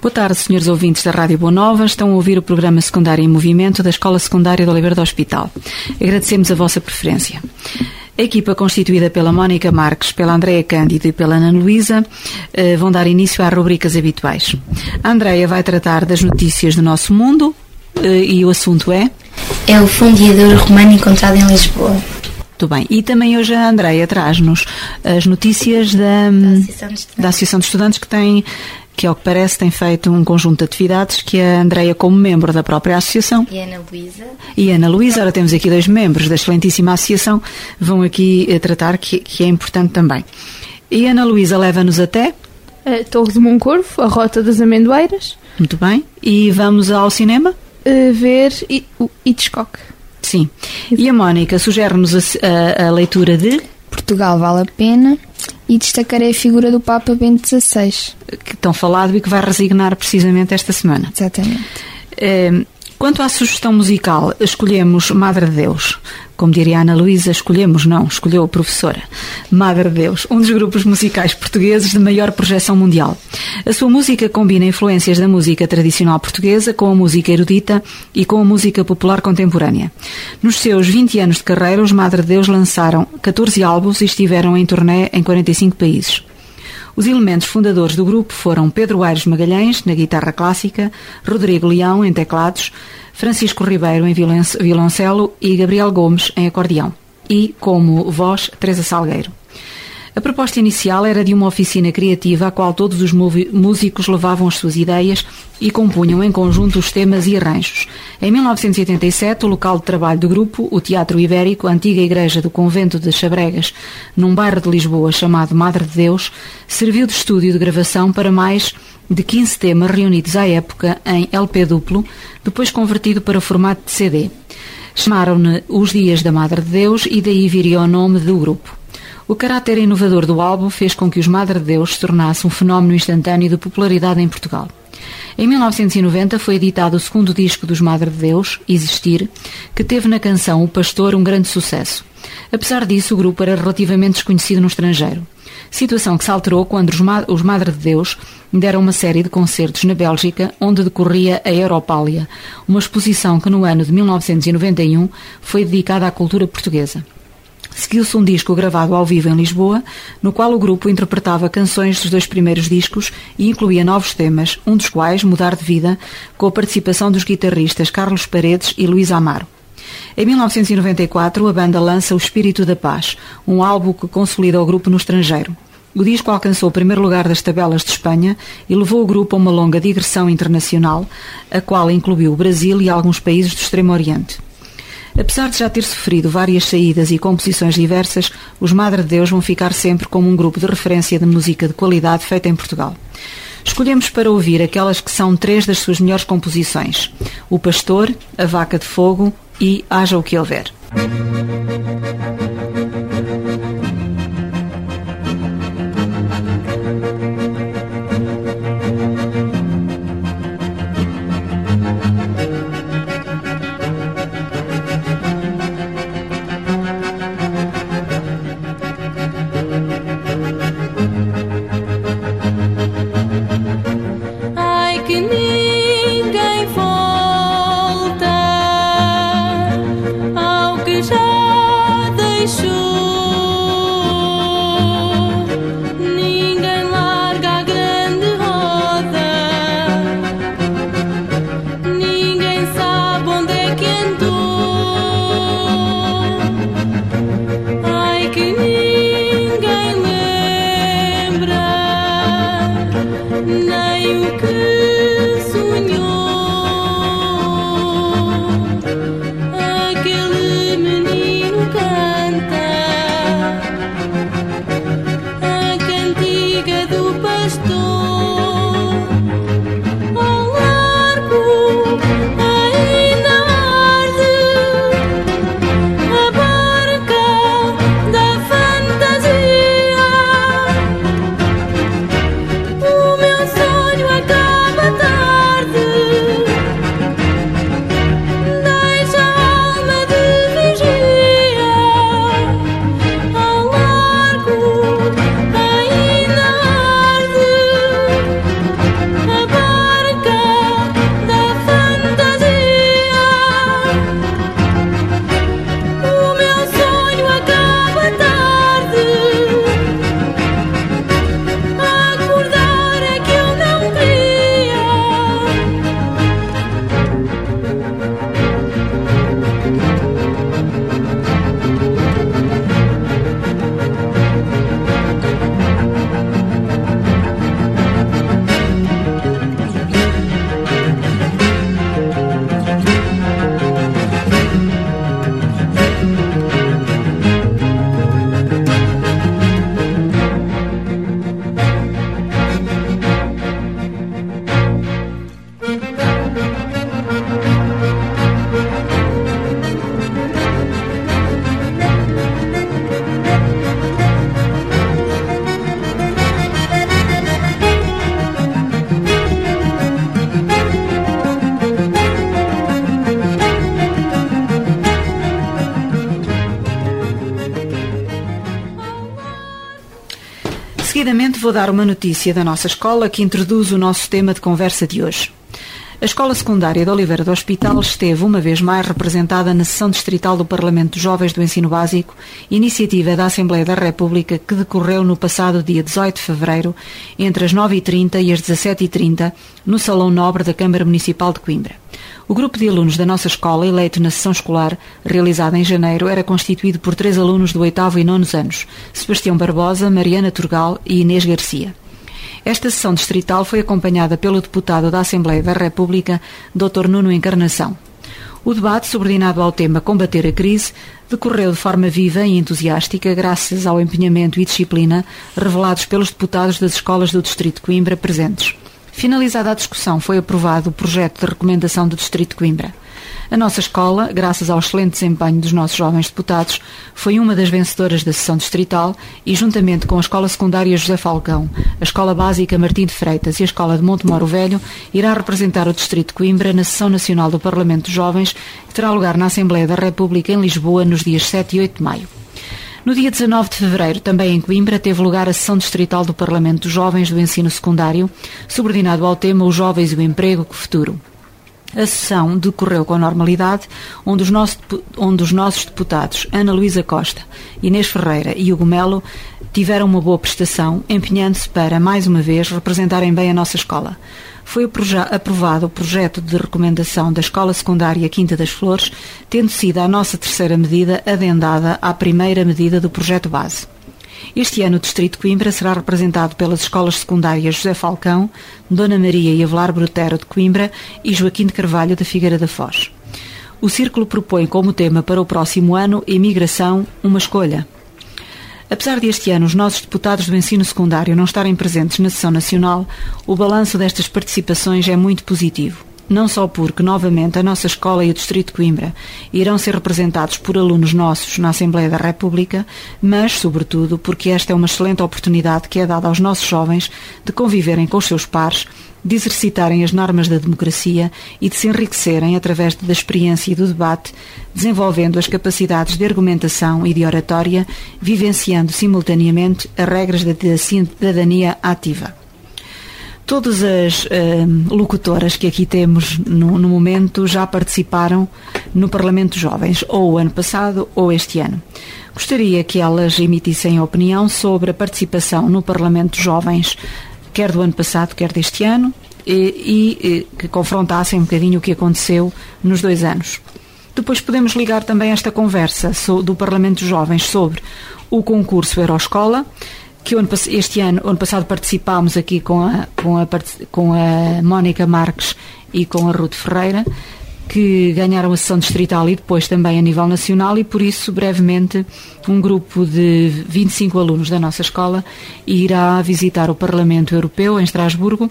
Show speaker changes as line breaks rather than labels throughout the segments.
Boa tarde, senhores ouvintes da Rádio Boa Nova. Estão a ouvir o programa Secundário em Movimento da Escola Secundária de Oliveira do Hospital. Agradecemos a vossa preferência. A equipa constituída pela Mónica Marques, pela Andréia Cândido e pela Ana Luísa eh, vão dar início às rubricas habituais. A Andréia vai tratar das notícias do nosso mundo eh, e o assunto é?
É o fundiador romano encontrado em Lisboa.
Muito bem. E também hoje a Andreia traz-nos as notícias da,
Da Associação de Estudantes.
da Associação de Estudantes que tem, que ao que parece tem feito um conjunto de atividades que a Andreia, como membro da própria associação,
E a Ana Luísa.
e a Ana Luísa, ora temos aqui dois membros da excelentíssima associação, vão aqui eh, tratar que, que é importante também. E a Ana Luísa leva-nos até,
A Torre de Moncorvo, a Rota das Amendoeiras,
muito bem, e vamos ao cinema?
a ver o Hitchcock.
Sim. E a Mónica sugere-nos a, a- a leitura de,
Portugal vale a pena e destacarei a figura do Papa Bento XVI.
que tão falado e que vai resignar precisamente esta semana.
Exatamente.
Eh, Quanto à sugestão musical, escolhemos Madre de Deus. Como diria Ana Luísa, escolhemos, não, escolheu a professora. Madre de Deus, um dos grupos musicais portugueses de maior projeção mundial. A sua música combina influências da música tradicional portuguesa com a música erudita e com a música popular contemporânea. Nos seus 20 anos de carreira, os Madre de Deus lançaram 14 álbuns e estiveram em turnê em 45 países. Os elementos fundadores do grupo foram Pedro Aires Magalhães, na guitarra clássica, Rodrigo Leão, em teclados, Francisco Ribeiro, em violon- violoncelo e Gabriel Gomes, em acordeão. E, como voz, Teresa Salgueiro. A proposta inicial era de uma oficina criativa à qual todos os músicos levavam as suas ideias e compunham em conjunto os temas e arranjos. Em 1987, o local de trabalho do grupo, o Teatro Ibérico, a antiga igreja do convento de Chabregas, num bairro de Lisboa chamado Madre de Deus, serviu de estúdio de gravação para mais de 15 temas reunidos à época em LP duplo, depois convertido para formato de CD. Chamaram-ne Os Dias da Madre de Deus e daí viria o nome do grupo. O caráter inovador do álbum fez com que os Madre de Deus se tornasse um fenómeno instantâneo de popularidade em Portugal. Em 1990 foi editado o segundo disco dos Madre de Deus, Existir, que teve na canção O Pastor um grande sucesso. Apesar disso, o grupo era relativamente desconhecido no estrangeiro. Situação que se alterou quando os, os Madre de Deus deram uma série de concertos na Bélgica, onde decorria a Europália, uma exposição que no ano de 1991 foi dedicada à cultura portuguesa. Seguiu-se um disco gravado ao vivo em Lisboa, no qual o grupo interpretava canções dos dois primeiros discos e incluía novos temas, um dos quais, Mudar de Vida, com a participação dos guitarristas Carlos Paredes e Luís Amaro. Em 1994, a banda lança O Espírito da Paz, um álbum que consolida o grupo no estrangeiro. O disco alcançou o primeiro lugar das tabelas de Espanha e levou o grupo a uma longa digressão internacional, a qual incluiu o Brasil e alguns países do Extremo Oriente. Apesar de já ter sofrido várias saídas e composições diversas, os Madre de Deus vão ficar sempre como um grupo de referência de música de qualidade feita em Portugal. Escolhemos para ouvir aquelas que são três das suas melhores composições: O Pastor, A Vaca de Fogo e Haja o que houver.
Ai
vou dar uma notícia da nossa escola que introduz o nosso tema de conversa de hoje. A Escola Secundária de Oliveira do Hospital esteve uma vez mais representada na sessão distrital do Parlamento dos Jovens do Ensino Básico, iniciativa da Assembleia da República que decorreu no passado dia 18 de fevereiro, entre as 9h30 e as 17h30, no Salão Nobre da Câmara Municipal de Coimbra. O grupo de alunos da nossa escola, eleito na sessão escolar, realizada em janeiro, era constituído por três alunos do oitavo e nono anos: Sebastião Barbosa, Mariana Turgal e Inês Garcia. Esta sessão distrital foi acompanhada pelo deputado da Assembleia da República, Dr. Nuno Encarnação. O debate, subordinado ao tema Combater a Crise, decorreu de forma viva e entusiástica graças ao empenhamento e disciplina revelados pelos deputados das escolas do Distrito de Coimbra presentes. Finalizada a discussão, foi aprovado o projeto de recomendação do Distrito de Coimbra. A nossa escola, graças ao excelente desempenho dos nossos jovens deputados, foi uma das vencedoras da sessão distrital e, juntamente com a Escola Secundária José Falcão, a Escola Básica Martim de Freitas e a Escola de Montemoro Velho, irá representar o Distrito de Coimbra na sessão nacional do Parlamento dos Jovens, que terá lugar na Assembleia da República em Lisboa nos dias 7 e 8 de maio. No dia 19 de fevereiro, também em Coimbra, teve lugar a sessão distrital do Parlamento dos Jovens do Ensino Secundário, subordinado ao tema Os Jovens e o Emprego, que futuro. A sessão decorreu com normalidade, onde os, nossos, onde os nossos deputados Ana Luísa Costa, Inês Ferreira e Hugo Melo tiveram uma boa prestação, empenhando-se para, mais uma vez, representarem bem a nossa escola. Foi aprovado o projeto de recomendação da Escola Secundária Quinta das Flores, tendo sido a nossa terceira medida adendada à primeira medida do projeto base. Este ano o Distrito de Coimbra será representado pelas escolas secundárias José Falcão, Dona Maria e Avelar Brutero de Coimbra e Joaquim de Carvalho da Figueira da Foz. O Círculo propõe como tema para o próximo ano Imigração, uma escolha. Apesar de este ano os nossos deputados do ensino secundário não estarem presentes na sessão nacional, o balanço destas participações é muito positivo não só porque, novamente, a nossa escola e o Distrito de Coimbra irão ser representados por alunos nossos na Assembleia da República, mas, sobretudo, porque esta é uma excelente oportunidade que é dada aos nossos jovens de conviverem com os seus pares, de exercitarem as normas da democracia e de se enriquecerem através da experiência e do debate, desenvolvendo as capacidades de argumentação e de oratória, vivenciando simultaneamente as regras da cidadania ativa. Todas as uh, locutoras que aqui temos no, no, momento já participaram no Parlamento Jovens, ou o ano passado ou este ano. Gostaria que elas emitissem opinião sobre a participação no Parlamento Jovens, quer do ano passado, quer deste ano, e, e que confrontassem um bocadinho o que aconteceu nos dois anos. Depois podemos ligar também esta conversa do Parlamento Jovens sobre o concurso Euroscola que este ano, ano passado participámos aqui com a, com a, com a Mónica Marques e com a Ruth Ferreira, que ganharam a sessão distrital e depois também a nível nacional e por isso brevemente um grupo de 25 alunos da nossa escola irá visitar o Parlamento Europeu em Estrasburgo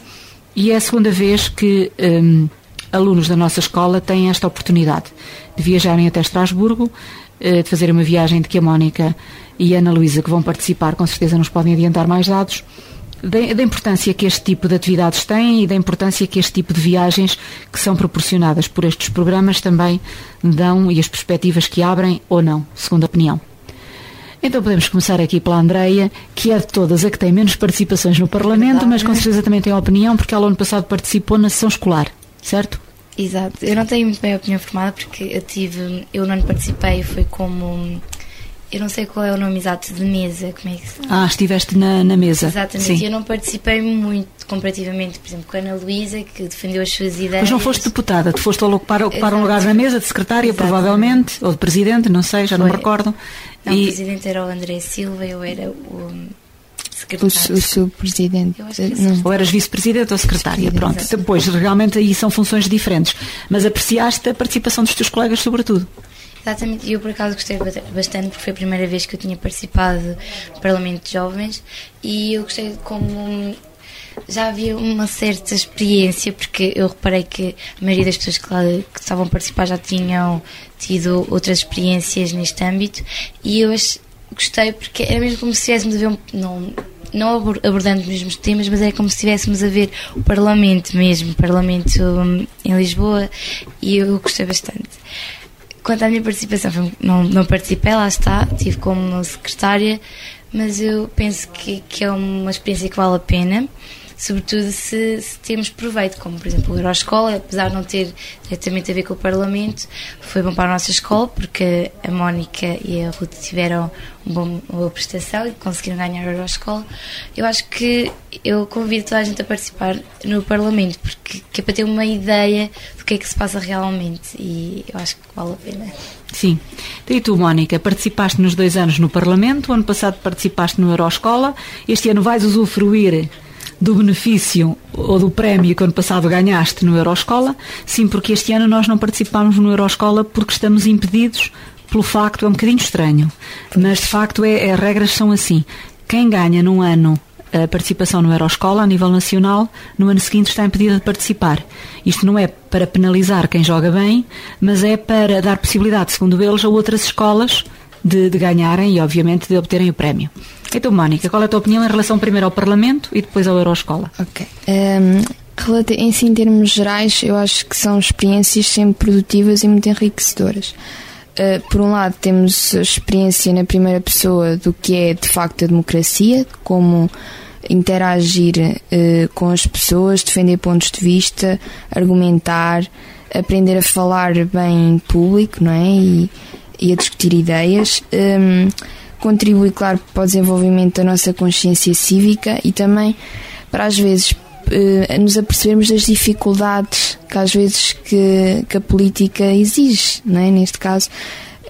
e é a segunda vez que um, alunos da nossa escola têm esta oportunidade de viajarem até Estrasburgo, de fazerem uma viagem de que a Mónica e a Ana Luísa, que vão participar, com certeza nos podem adiantar mais dados, da importância que este tipo de atividades têm e da importância que este tipo de viagens que são proporcionadas por estes programas também dão e as perspectivas que abrem ou não, segundo a opinião. Então podemos começar aqui pela Andreia, que é de todas a que tem menos participações no Parlamento, mas com certeza também tem opinião, porque ela ano passado participou na sessão escolar, certo?
Exato. Eu não tenho muito bem a opinião formada, porque eu tive, eu não participei, foi como eu não sei qual é o nome exato de mesa, como é que se
Ah, estiveste na, na mesa.
Exatamente, Sim. eu não participei muito comparativamente, por exemplo, com a Ana Luísa, que defendeu as suas ideias.
Mas não foste deputada, tu foste ocupar, ocupar um lugar na mesa de secretária, Exatamente. provavelmente, ou de presidente, não sei, já Foi. não me recordo.
Não, e... o presidente era o André Silva, eu era o secretário.
O, o subpresidente.
Ou eras vice-presidente ou secretária, pronto. Depois, realmente aí são funções diferentes. Mas apreciaste a participação dos teus colegas, sobretudo.
Exatamente, eu por acaso gostei bastante porque foi a primeira vez que eu tinha participado no Parlamento de Jovens e eu gostei como já havia uma certa experiência, porque eu reparei que a maioria das pessoas que lá que estavam a participar já tinham tido outras experiências neste âmbito e eu gostei porque era mesmo como se estivéssemos a ver um, não, não abordando os mesmos temas, mas é como se estivéssemos a ver o Parlamento mesmo, o Parlamento hum, em Lisboa e eu gostei bastante. Quanto à minha participação, não, não participei, lá está, estive como secretária, mas eu penso que, que é uma experiência que vale a pena, sobretudo se, se temos proveito, como por exemplo o Euroscola, apesar de não ter diretamente a ver com o Parlamento, foi bom para a nossa escola porque a Mónica e a Ruth tiveram um bom- uma boa prestação e conseguiram ganhar a Euroscola. Eu acho que eu convido toda a gente a participar no Parlamento, porque que é para ter uma ideia do que é que se passa realmente e eu acho que vale a pena.
Sim. E tu, Mónica, participaste nos dois anos no Parlamento, ano passado participaste no Euroscola, este ano vais usufruir do benefício ou do prémio que ano passado ganhaste no Euroscola? Sim, porque este ano nós não participámos no Euroscola porque estamos impedidos pelo facto, é um bocadinho estranho, mas de facto é, as regras são assim. Quem ganha num ano a participação no Euroscola a nível nacional, no ano seguinte está impedida de participar. Isto não é para penalizar quem joga bem, mas é para dar possibilidade, segundo eles, a outras escolas de, de ganharem e, obviamente, de obterem o prémio. Então, Mónica, qual é a tua opinião em relação primeiro ao Parlamento e depois ao Euroscola?
Ok. Ehm, relata- em si, em termos gerais, eu acho que são experiências sempre produtivas e muito enriquecedoras. Uh, por um lado, temos a experiência na primeira pessoa do que é de facto a democracia, de como interagir uh, com as pessoas, defender pontos de vista, argumentar, aprender a falar bem em público, não é? E, e a discutir ideias. Um, contribui, claro, para o desenvolvimento da nossa consciência cívica e também para às vezes eh, nos apercebermos das dificuldades que às vezes que, que a política exige, não é? neste caso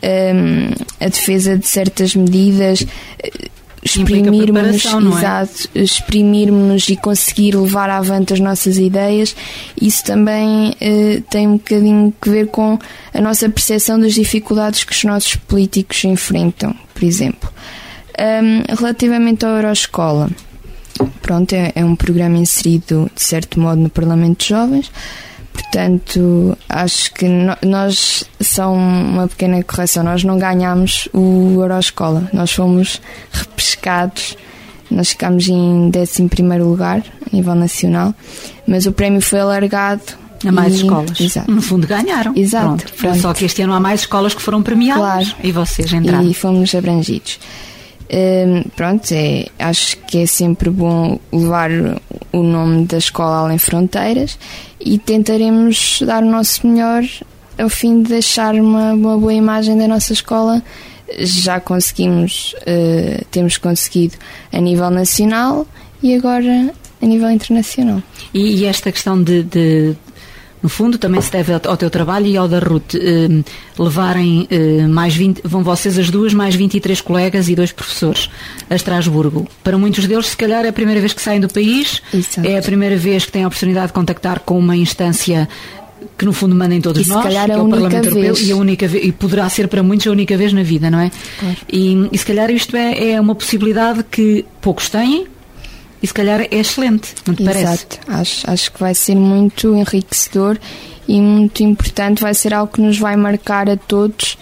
ehm, a defesa de certas medidas eh, exprimirmos
é?
exato, exprimirmos e conseguir levar avante as nossas ideias isso também eh, tem um bocadinho que ver com a nossa percepção das dificuldades que os nossos políticos enfrentam por exemplo Ahm, relativamente ao Euroscola pronto, é, é um programa inserido de certo modo no Parlamento de Jovens. Portanto, acho que no- nós, só uma pequena correção, nós não ganhámos o Euroscola, nós fomos repescados, nós ficámos em 11 lugar a nível nacional, mas o prémio foi alargado.
A mais
e-
escolas.
Exato.
No fundo, ganharam.
Exato,
Pronto.
pronto.
Só que este ano há mais escolas que foram premiadas
Claro.
e vocês entraram.
e fomos abrangidos. Hum, pronto, é, acho que é sempre bom levar o nome da escola além fronteiras e tentaremos dar o nosso melhor ao fim de deixar uma, uma boa imagem da nossa escola. Já conseguimos, eh, temos conseguido a nível nacional e agora a nível internacional.
E, e esta questão de, de- no fundo, também se deve ao, teu trabalho e ao da Ruth, eh, levarem eh, mais 20, vão vocês as duas, mais 23 colegas e dois professores a Estrasburgo. Para muitos deles, se calhar, é a primeira vez que saem do país,
Exato.
é a primeira vez que têm a oportunidade de contactar com uma instância que no fundo mandem todos
E
nós,
calhar
que é o
única
Parlamento Europeu,
vez.
e a única e poderá ser para muitos a única vez na vida, não é?
Claro.
E, e se calhar isto é, é uma possibilidade que poucos têm e se calhar é excelente, não te parece?
Exato. Acho, acho que vai ser muito enriquecedor e muito importante. Vai ser algo que nos vai marcar a todos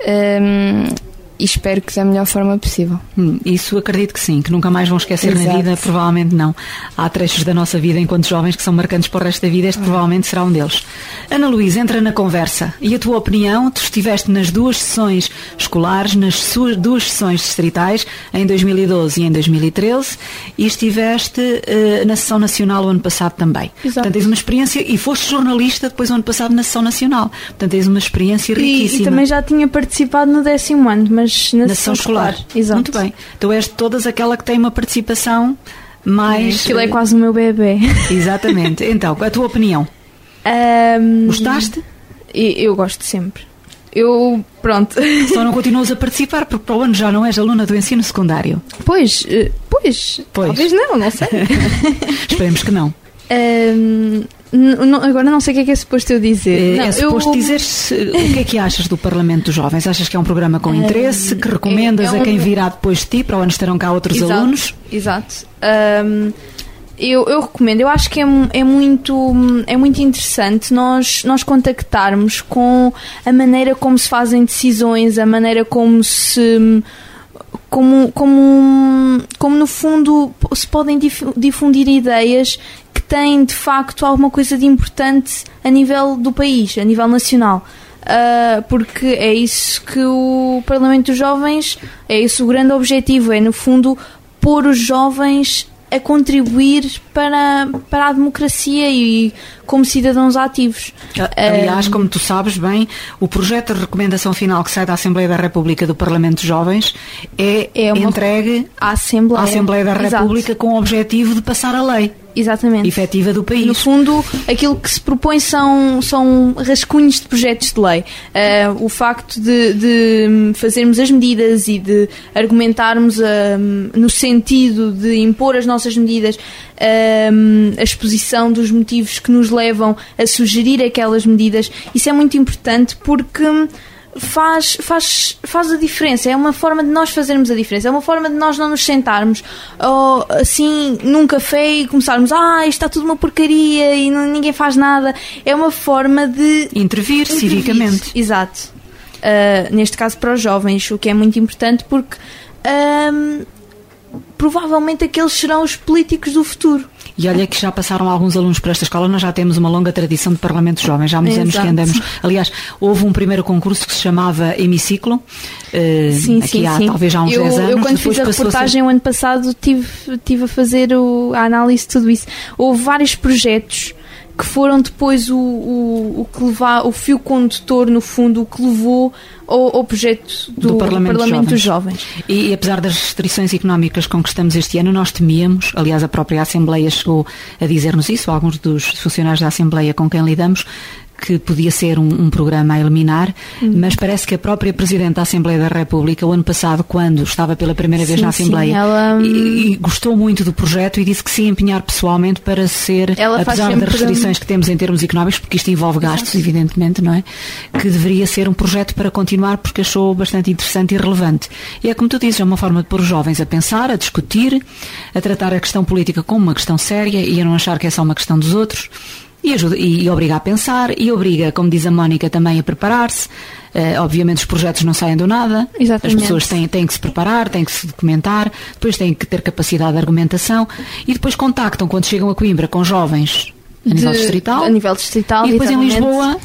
hum, e espero que da melhor forma possível.
Hum, Isso acredito que sim, que nunca mais vão esquecer na
Exato.
vida, provavelmente não. Há trechos da nossa vida enquanto jovens que são marcantes para o resto da vida, este provavelmente será um deles. Ana Luísa, entra na conversa. E a tua opinião? Tu estiveste nas duas sessões escolares, nas suas duas sessões distritais, em 2012 e em 2013, e estiveste eh, na sessão nacional o ano passado também.
Exato.
Portanto, tens uma experiência, e foste jornalista depois o ano passado na sessão nacional. Portanto, tens uma experiência
E,
riquíssima.
e também já tinha participado no décimo ano, mas na,
Na sessão escolar.
Exato.
Muito bem. Tu és de todas aquela que tem uma participação mais.
Aquilo é quase o meu bebê.
Exatamente. Então, é a tua opinião?
Ahm,
Gostaste?
e- Eu gosto sempre. Eu, pronto.
Só não continuas a participar porque para o ano já não és aluna do ensino secundário.
Pois, eh, pois,
Pois.
talvez não, não sei.
Esperemos que não.
Não- agora não sei o que é que é suposto eu dizer.
Eh,
Não,
é suposto
eu-
dizer o que é que achas do Parlamento dos Jovens? Achas que é um programa com interesse? Que recomendas
é
a
um-
quem virá depois de ti? Para o ano estarão cá outros
Exato,
alunos?
Exato. Ahm, eu, eu recomendo, eu acho que é, é muito, é muito interessante nós, nós contactarmos com a maneira como se fazem decisões, a maneira como se. Como, como, como no fundo se podem dif- difundir ideias têm de facto alguma coisa de importante a nível do país, a nível nacional. ah, porque é isso que o Parlamento dos Jovens, é esse o grande objetivo, é no fundo pôr os jovens a contribuir para, para a democracia e como cidadãos ativos.
Aliás, como tu sabes bem, o projeto de recomendação final que sai da Assembleia da República do Parlamento de Jovens é,
É
entregue
a Assembleia,
à Assembleia da
Exato.
República com o objetivo de passar a lei
Exatamente.
efetiva do país.
No fundo, aquilo que se propõe são, são rascunhos de projetos de lei. Ah, o facto de, de, fazermos as medidas e de argumentarmos hum, no sentido de impor as nossas medidas, hum, a exposição dos motivos que nos levam a sugerir aquelas medidas, isso é muito importante porque. Faz, faz, faz a diferença, é uma forma de nós fazermos a diferença, é uma forma de nós não nos sentarmos oh, assim num café e começarmos, ah, isto está tudo uma porcaria e não- ninguém faz nada. É uma forma de
Intervir
intervir.
civicamente.
Exato. Uh, neste caso para os jovens, o que é muito importante porque provavelmente aqueles serão os políticos do futuro.
E olha que já passaram alguns alunos por esta escola, nós já temos uma longa tradição de Parlamento Jovem, já há muitos anos que andamos. Aliás, houve um primeiro concurso que se chamava Hemiciclo, eh,
Sim,
aqui
sim,
há
sim.
talvez há uns
eu,
10 anos.
Eu, quando
depois
fiz a
ser-
reportagem o ano passado, tive, tive a fazer o- a análise de tudo isso. Houve vários projetos que foram depois o, o, o que levar, o fio condutor, no fundo, o que levou ao, ao projeto do,
Do Parlamento
Parlamento dos
Jovens.
Jovens.
E, e apesar das restrições económicas com que estamos este ano, nós temíamos, aliás, a própria Assembleia chegou a dizer-nos isso, alguns dos funcionários da Assembleia com quem lidamos, que podia ser um, um programa a eliminar,
Hum.
mas parece que a própria Presidente da Assembleia da República, o ano passado, quando estava pela primeira vez
Sim,
na
sim,
Assembleia,
ela-
e, e gostou muito do projeto e disse que se ia empenhar pessoalmente para ser,
Ela
apesar das restrições que temos em termos económicos, porque isto envolve gastos, evidentemente, não é? Que deveria ser um projeto para continuar, porque achou bastante interessante e relevante. E é como tu dizes, é uma forma de pôr os jovens a pensar, a discutir, a tratar a questão política como uma questão séria e a não achar que é só uma questão dos outros. E, ajuda, e, obriga a pensar, e obriga, como diz a Mónica, também a preparar-se. Eh, obviamente os projetos não saem do nada.
Exatamente.
As pessoas têm, têm que se preparar, têm que se documentar, depois têm que ter capacidade de argumentação e depois contactam quando chegam a Coimbra com jovens a nível
De-
distrital.
A nível distrital,
e depois em. Lisboa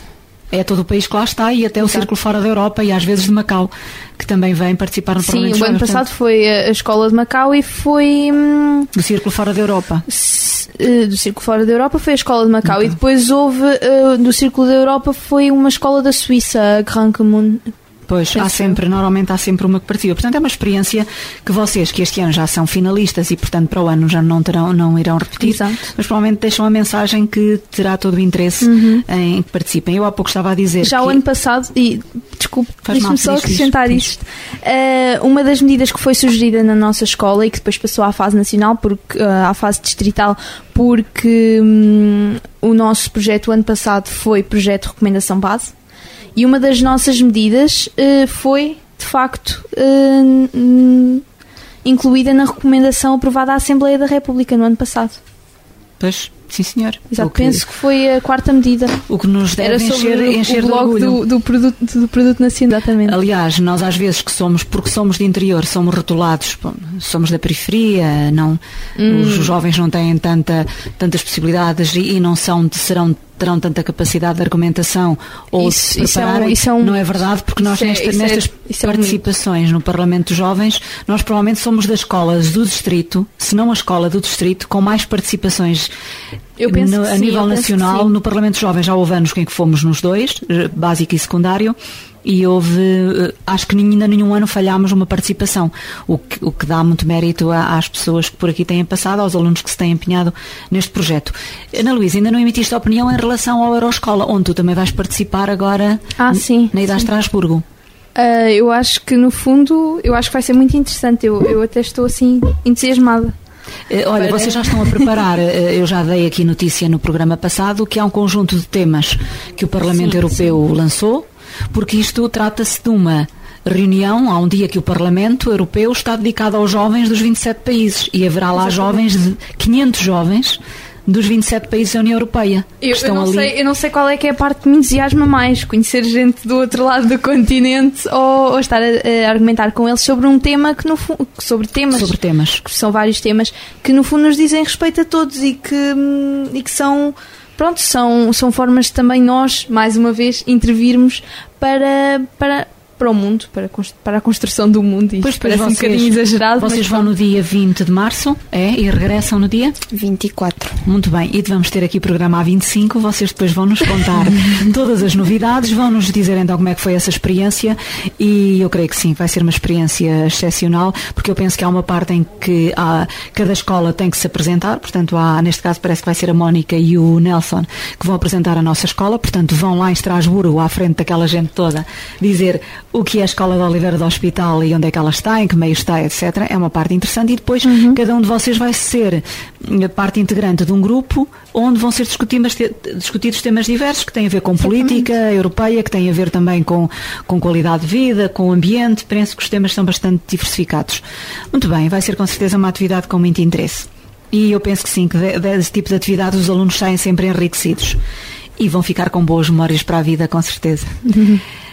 é todo o país que lá está e até o
Exato.
círculo fora da Europa e às vezes de Macau, que também vem participar no
Sim,
Parlamento
o ano
Jovem,
passado foi a escola de Macau e foi. hum,
portanto, do círculo fora da Europa.
s- eh, do Círculo Fora da Europa foi a escola de Macau e depois houve eh, do Círculo da Europa foi uma escola da Suíça, a Grand Commun.
Pois, há sempre, normalmente há sempre uma que participa. Portanto, é uma experiência que vocês, que este ano já são finalistas e, portanto, para o ano já não, terão, não irão repetir,
Exato.
mas provavelmente deixam a mensagem que terá todo o interesse em que participem. Eu há pouco estava a dizer
Uhum. Já
que...
o ano passado, e desculpe, deixe-me só acrescentar isto. Eh, uma das medidas que foi sugerida na nossa escola e que depois passou à fase nacional, porque, eh, à fase distrital, porque hum, o nosso projeto o ano passado foi projeto de recomendação base e uma das nossas medidas eh, foi, de facto, hum, incluída na recomendação aprovada à Assembleia da República no ano passado.
Pois, sim senhor.
Exato,
que,
penso que foi a quarta medida.
o que nos deve
Era sobre
encher,
o-
encher
o blog do, do, produto, do produto nacional. Exatamente.
Aliás, nós às vezes que somos, porque somos de interior, somos rotulados, somos da periferia, não,
Hum.
os jovens não têm tanta, tantas possibilidades e, e não são, serão, terão tanta capacidade de argumentação ou
Isso-
se
isso é um-
prepararem.
isso é um-
não é verdade, porque nós
é- é-
nestas
isso é
participações no Parlamento dos Jovens, nós provavelmente somos das escolas do distrito, se não a escola do distrito, com mais participações
Eu penso
no- a
sim,
nível nacional, no Parlamento Jovem já houve anos em que fomos nos dois, eh, básico e secundário, e houve, eh, acho que ainda nenhum ano falhámos uma participação, o que, o que dá muito mérito a- às pessoas que por aqui têm passado, aos alunos que se têm empenhado neste projeto. Ana Luísa, ainda não emitiste opinião em relação ao Euroscola, onde tu também vais participar agora
Ah, sim,
na ida a
sim.
Estrasburgo.
Ah, eu acho que no fundo, eu acho que vai ser muito interessante. Eu, eu até estou assim entusiasmada.
Eh, Olha,
Para-
vocês já estão a preparar, eh, eu já dei aqui notícia no programa passado, que há um conjunto de temas que o Parlamento
Sim,
Europeu lançou, porque isto trata-se de uma reunião, há um dia que o Parlamento Europeu está dedicado aos jovens dos 27 países e haverá lá jovens, de 500 jovens dos 27 países da União Europeia.
Eu, eu não
ali.
sei, eu não sei qual é que é a parte que me entusiasma mais, conhecer gente do outro lado do continente ou, ou estar a, a argumentar com eles sobre um tema que no fundo, sobre temas,
Sobre temas.
que são vários temas que no fundo nos dizem respeito a todos e que, hum, e que são pronto, são, são formas de também nós, mais uma vez, intervirmos para, para, para o mundo, para, a para a construção do mundo. Isto
Pois, pois,
parece um
vocês-
bocadinho exagerado.
Vocês vão no dia 20 de março, é? E regressam no dia?
24.
Muito bem, e vamos ter aqui o programa A25. Vocês depois vão nos contar todas as novidades, vão nos dizer então como é que foi essa experiência. E eu creio que sim, vai ser uma experiência excepcional, porque eu penso que há uma parte em que há, cada escola tem que se apresentar. Portanto, há, neste caso, parece que vai ser a Mónica e o Nelson que vão apresentar a nossa escola. Portanto, vão lá em Estrasburgo, à frente daquela gente toda, dizer o que é a Escola de Oliveira do Hospital e onde é que ela está, em que meio está, etc. É uma parte interessante. E depois, cada um de vocês vai ser eh, parte integrante de um grupo onde vão ser discutidos, discutidos temas diversos que têm a ver com política europeia, que têm a ver também com, com qualidade de vida, com o ambiente. Penso que os temas são bastante diversificados. Muito bem, vai ser com certeza uma atividade com muito interesse. E eu penso que sim, que de- desse tipo de atividade os alunos saem sempre enriquecidos. E vão ficar com boas memórias para a vida, com certeza.
Thank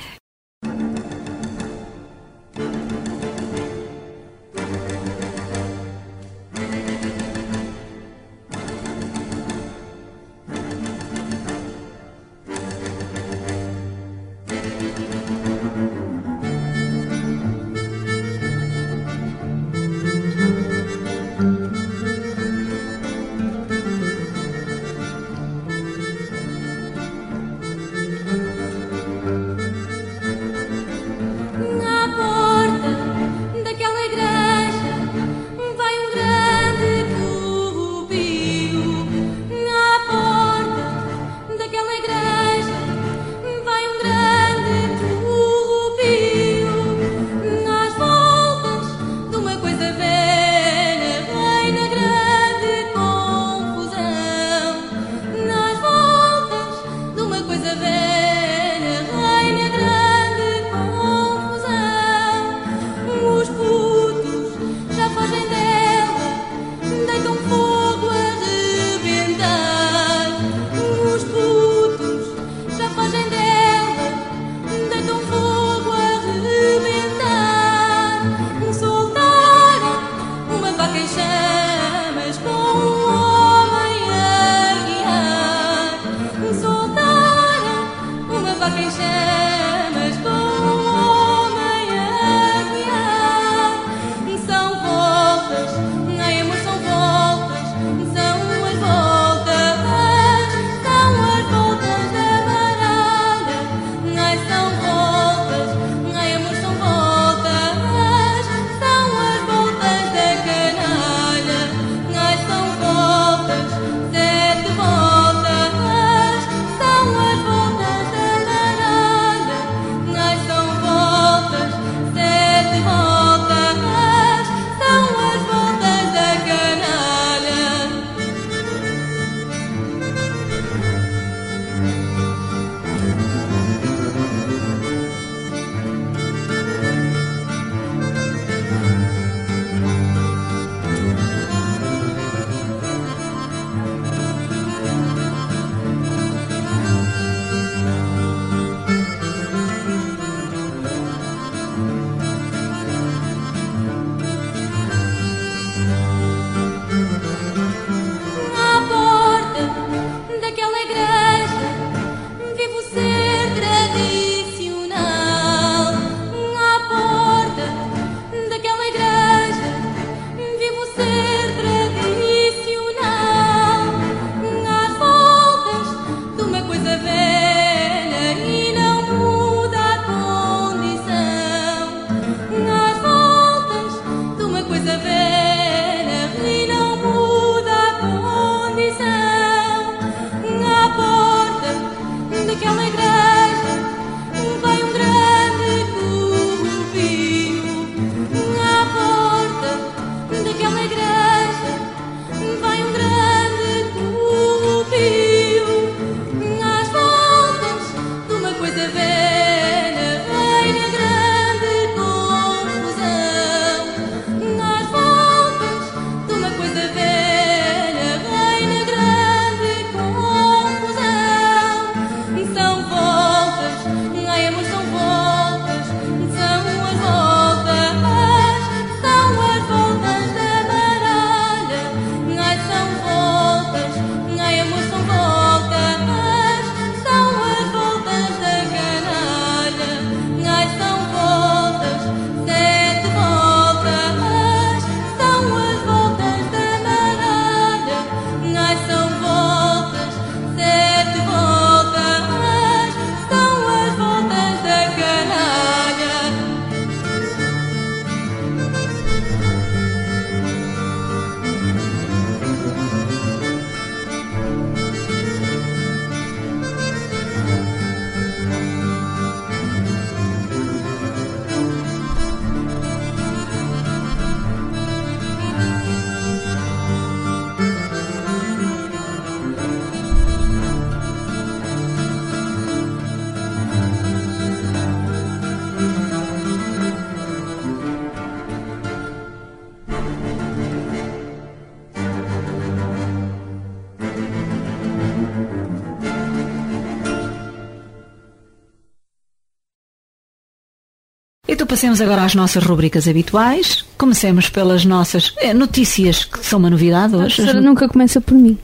Então passemos agora às nossas rubricas habituais. Comecemos pelas nossas eh, notícias, que são uma novidade
A
hoje. As,
professora
no-
nunca começa por mim.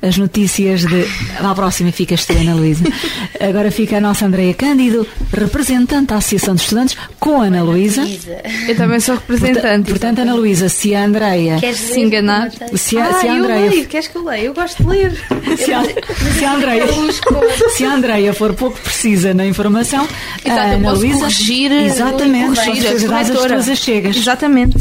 as notícias de. À próxima ficas tu, Ana Luísa. Agora fica a nossa Andreia Cândido, representante da Associação de Estudantes, com a Ana Luísa.
Eu também sou representante.
Portanto, Ana Luísa, se a Andreia.
Queres
Se enganar.
Se a,
ah,
se a
eu
Andreia.
leio. Queres que eu leia? Eu gosto de ler.
Se a, se a Andreia, se a Andreia for pouco precisa na informação, a
Exato, eu
Ana Luísa.
corrigir,
Exatamente, fazer as achegas.
Exatamente.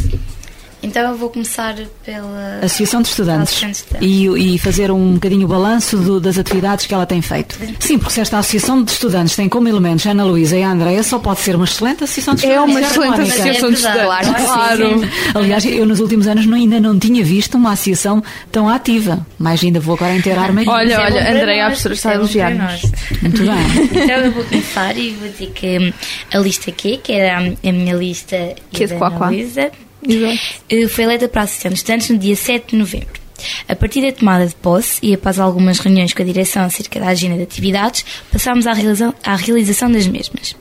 Então eu vou começar pela
Associação de Estudantes
Associação de Estudantes.
e, e fazer um bocadinho o balanço do- das atividades que ela tem feito. Sim, porque se esta Associação de Estudantes tem como elementos a Ana Luísa e a Andreia, só pode ser uma excelente Associação de
É
Estudantes.
uma
certo,
excelente associação de
É
estudantes.
claro.
Claro.
Aliás, eu nos últimos anos não- ainda não tinha visto uma associação tão ativa, mas ainda vou agora inteirar-me aqui.
Olha,
é
olha,
para
Andréia, a professora está a
é
elogiar-nos.
Muito bem.
Então eu vou começar e vou dizer que hum, a lista Q, que era a a minha lista e
Que é de
da Ana. Luísa,
Exato.
eh, foi eleita para a Associação de Estudantes no dia 7 de novembro. A partir da tomada de posse e após algumas reuniões com a direção acerca da agenda de atividades, passámos à realização, à realização das mesmas.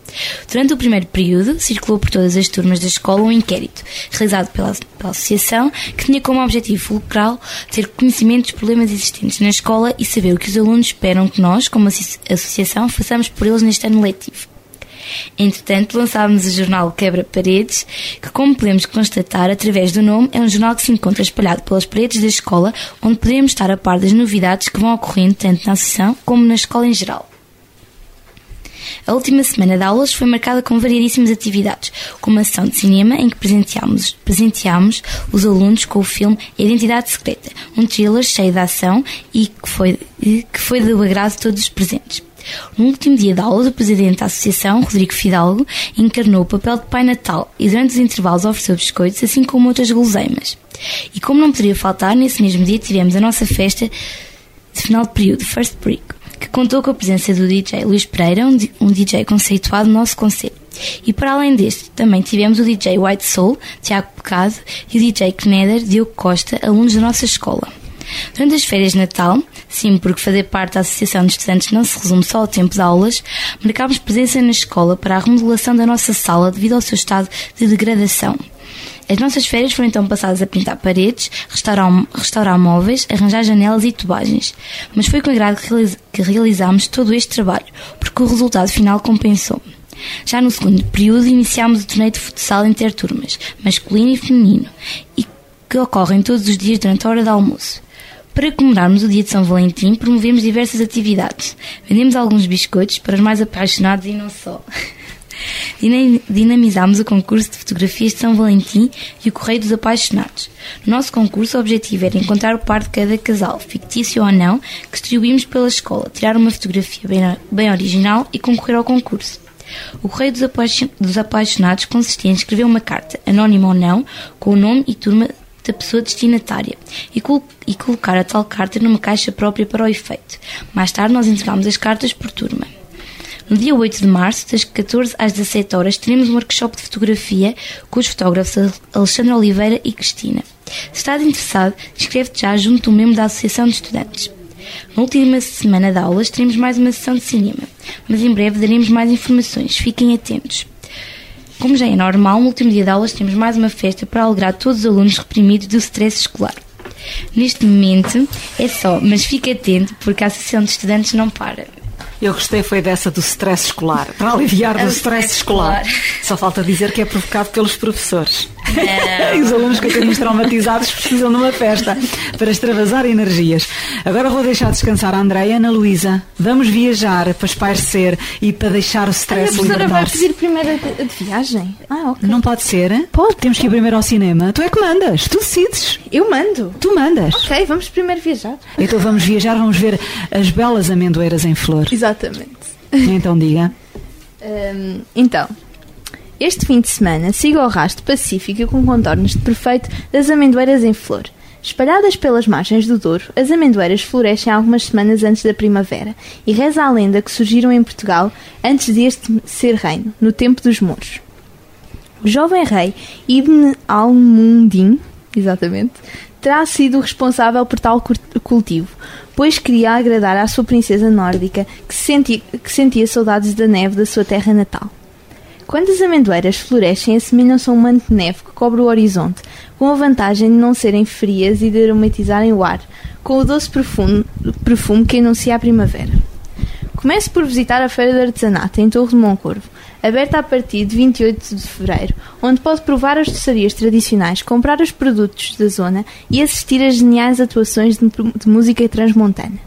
Durante o primeiro período, circulou por todas as turmas da escola um inquérito, realizado pela, pela Associação, que tinha como objetivo fulcral ter conhecimento dos problemas existentes na escola e saber o que os alunos esperam que nós, como associ- associação, façamos por eles neste ano letivo. Entretanto, lançámos o jornal Quebra Paredes, que, como podemos constatar através do nome, é um jornal que se encontra espalhado pelas paredes da escola, onde podemos estar a par das novidades que vão ocorrendo tanto na associação como na escola em geral. A última semana de aulas foi marcada com variedíssimas atividades, como a sessão de cinema em que presenteámos, presenteámos os alunos com o filme Identidade Secreta, um thriller cheio de ação e que foi, que foi do agrado de todos os presentes. No último dia de aulas, o presidente da associação, Rodrigo Fidalgo, encarnou o papel de Pai Natal e durante os intervalos ofereceu biscoitos, assim como outras guloseimas. E como não poderia faltar, nesse mesmo dia tivemos a nossa festa de final de período, First Break, que contou com a presença do DJ Luís Pereira, um, DJ conceituado no nosso conselho. E para além deste, também tivemos o DJ White Soul, Tiago Pecado, e o DJ Kneder, Diogo Costa, alunos da nossa escola. Durante as férias de Natal, sim, porque fazer parte da Associação de Estudantes não se resume só ao tempo de aulas, marcámos presença na escola para a remodelação da nossa sala devido ao seu estado de degradação. As nossas férias foram então passadas a pintar paredes, restaurar, restaurar móveis, arranjar janelas e tubagens. Mas foi com agrado que, realiz- que realizámos todo este trabalho, porque o resultado final compensou. Já no segundo período iniciámos o torneio de futsal interturmas, masculino e feminino, e que ocorrem todos os dias durante a hora de almoço. Para comemorarmos o dia de São Valentim, promovemos diversas atividades. Vendemos alguns biscoitos para os mais apaixonados e não só. Dina- Dinamizámos o concurso de fotografias de São Valentim e o Correio dos Apaixonados. No nosso concurso, o objetivo era encontrar o par de cada casal, fictício ou não, que distribuímos pela escola, tirar uma fotografia bem, bem original e concorrer ao concurso. O Correio dos Apaixonados consistia em escrever uma carta, anónima ou não, com o nome e turma da pessoa destinatária e, col- e colocar a tal carta numa caixa própria para o efeito. Mais tarde, nós entregámos as cartas por turma. No dia 8 de março, das 14 às 17 horas, teremos um workshop de fotografia com os fotógrafos Al- Alexandre Oliveira e Cristina. Se estás interessado, inscreve-te já junto um membro da Associação de Estudantes. Na última semana de aulas, teremos mais uma sessão de cinema, mas em breve daremos mais informações. Fiquem atentos. Como já é normal, no último dia de aulas temos mais uma festa para alegrar todos os alunos reprimidos do stress escolar. Neste momento é só, mas fique atento porque a Associação de Estudantes não para.
Eu gostei foi dessa do stress escolar, para aliviar do
É
stress escolar.
escolar.
Só falta dizer que é provocado pelos professores. E os alunos com caminhos traumatizados precisam de uma festa para extravasar energias. Agora vou deixar descansar a Andréia e a Ana Luísa. Vamos viajar para espairecer e para deixar o
A
stress
professora vai
libertar-se.
pedir primeiro a de, a de viagem? Ah, ok.
Não pode ser?
Pode.
Temos que ir primeiro ao cinema. Tu é que mandas, tu decides.
Eu mando.
Tu mandas.
Ok, vamos primeiro viajar.
Então vamos viajar, vamos ver as belas amendoeiras em flor.
Exatamente.
Então diga.
Hum, então, este fim de semana siga o rastro pacífico com contornos de perfeito das amendoeiras em flor. Espalhadas pelas margens do Douro, as amendoeiras florescem algumas semanas antes da primavera e reza a lenda que surgiram em Portugal antes de este ser reino, no tempo dos mouros. O jovem rei Ibn al-Mundim, exatamente, terá sido responsável por tal cultivo, pois queria agradar à sua princesa nórdica, que sentia, que sentia saudades da neve da sua terra natal. Quando as amendoeiras florescem, assemelham-se a um manto de neve que cobre o horizonte, com a vantagem de não serem frias e de aromatizarem o ar, com o doce perfume, perfume que anuncia a primavera. Comece por visitar a Feira de Artesanato em Torre de Moncorvo, aberta a partir de 28 de fevereiro, onde pode provar as doçarias tradicionais, comprar os produtos da zona e assistir a geniais atuações de, de música transmontana.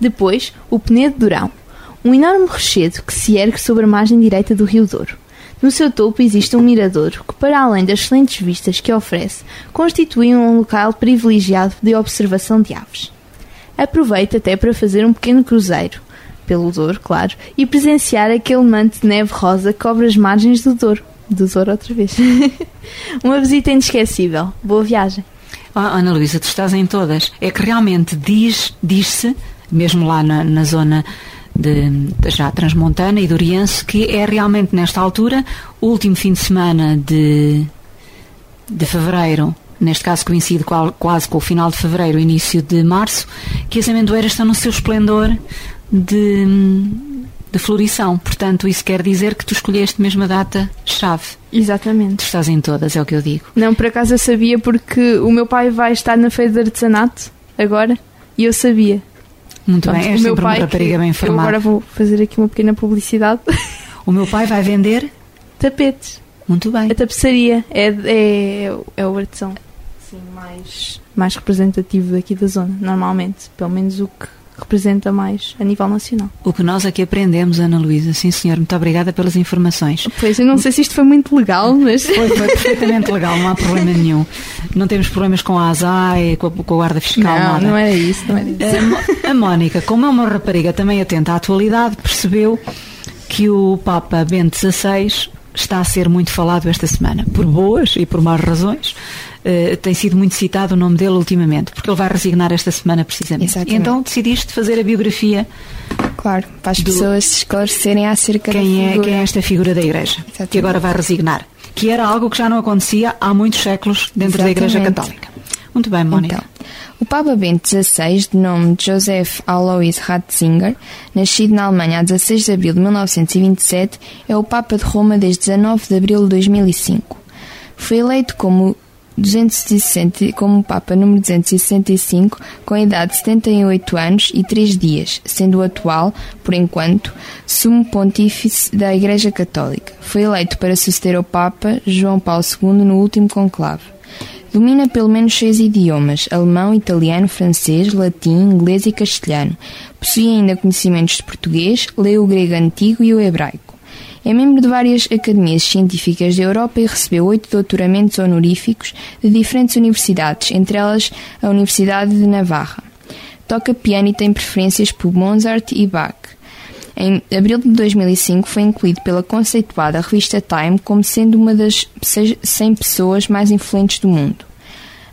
Depois, o Penedo Durão, um enorme rochedo que se ergue sobre a margem direita do Rio Douro. No seu topo existe um miradouro que, para além das excelentes vistas que oferece, constitui um local privilegiado de observação de aves. Aproveite até para fazer um pequeno cruzeiro, pelo Douro, claro, e presenciar aquele manto de neve rosa que cobre as margens do Douro. Do Douro outra vez. Uma visita inesquecível. Boa viagem.
Ah, Ana Luísa, tu estás em todas. É que realmente diz, diz-se, mesmo lá na, na zona de, já transmontana e do Oriense, que é realmente nesta altura, o último fim de semana de, de fevereiro, neste caso coincide qual- quase com o final de fevereiro, início de março, que as amendoeiras estão no seu esplendor de, de florição. Portanto, isso quer dizer que tu escolheste mesmo a data-chave. Tu
Exatamente.
estás em todas, é o que eu digo.
Não, por acaso eu sabia porque o meu pai vai estar na feira de artesanato agora e eu sabia.
Muito
Pronto,
bem, és sempre uma rapariga bem
Eu
informada.
agora vou fazer aqui uma pequena publicidade.
O meu pai vai vender?
Tapetes.
Muito bem.
A tapeçaria é, é, é o artesão assim, mais, mais representativo daqui da zona, normalmente. Pelo menos o que representa mais a nível nacional.
O que nós aqui aprendemos, Ana Luísa. Sim, senhor, muito obrigada pelas informações.
Pois, eu não sei se isto foi muito legal, mas.
Foi, foi perfeitamente legal, não há problema nenhum. Não temos problemas com a ASAI, com a, com a Guarda Fiscal,
Não,
nada.
não era isso, não era isso.
A, a Mónica, como é uma rapariga também atenta à atualidade, percebeu que o Papa Bento XVI está a ser muito falado esta semana, por boas e por más razões. Eh, tem sido muito citado o nome dele ultimamente, porque ele vai resignar esta semana precisamente.
Exatamente.
Então decidiste fazer a biografia
Claro, para as pessoas se esclarecerem acerca
quem é, quem é esta figura da Igreja,
Exatamente.
que agora vai resignar. Que era algo que já não acontecia há muitos séculos dentro da Igreja
Exatamente.
Católica. Muito bem, Mónica.
Então, o Papa Bento XVI, de nome Joseph Alois Ratzinger, nascido na Alemanha a 16 de abril de 1927, é o Papa de Roma desde 19 de abril de 2005. Foi eleito como 260, como Papa número 265, com a idade de 78 anos e 3 dias, sendo o atual, por enquanto, sumo pontífice da Igreja Católica. Foi eleito para suceder ao Papa João Paulo II no último conclave. Domina pelo menos seis idiomas: alemão, italiano, francês, latim, inglês e castelhano. Possui ainda conhecimentos de português, lê o grego antigo e o hebraico. É membro de várias academias científicas da Europa e recebeu oito doutoramentos honoríficos de diferentes universidades, entre elas a Universidade de Navarra. Toca piano e tem preferências por Mozart e Bach. Em abril de 2005 foi incluído pela conceituada revista Time como sendo uma das 100 pessoas mais influentes do mundo.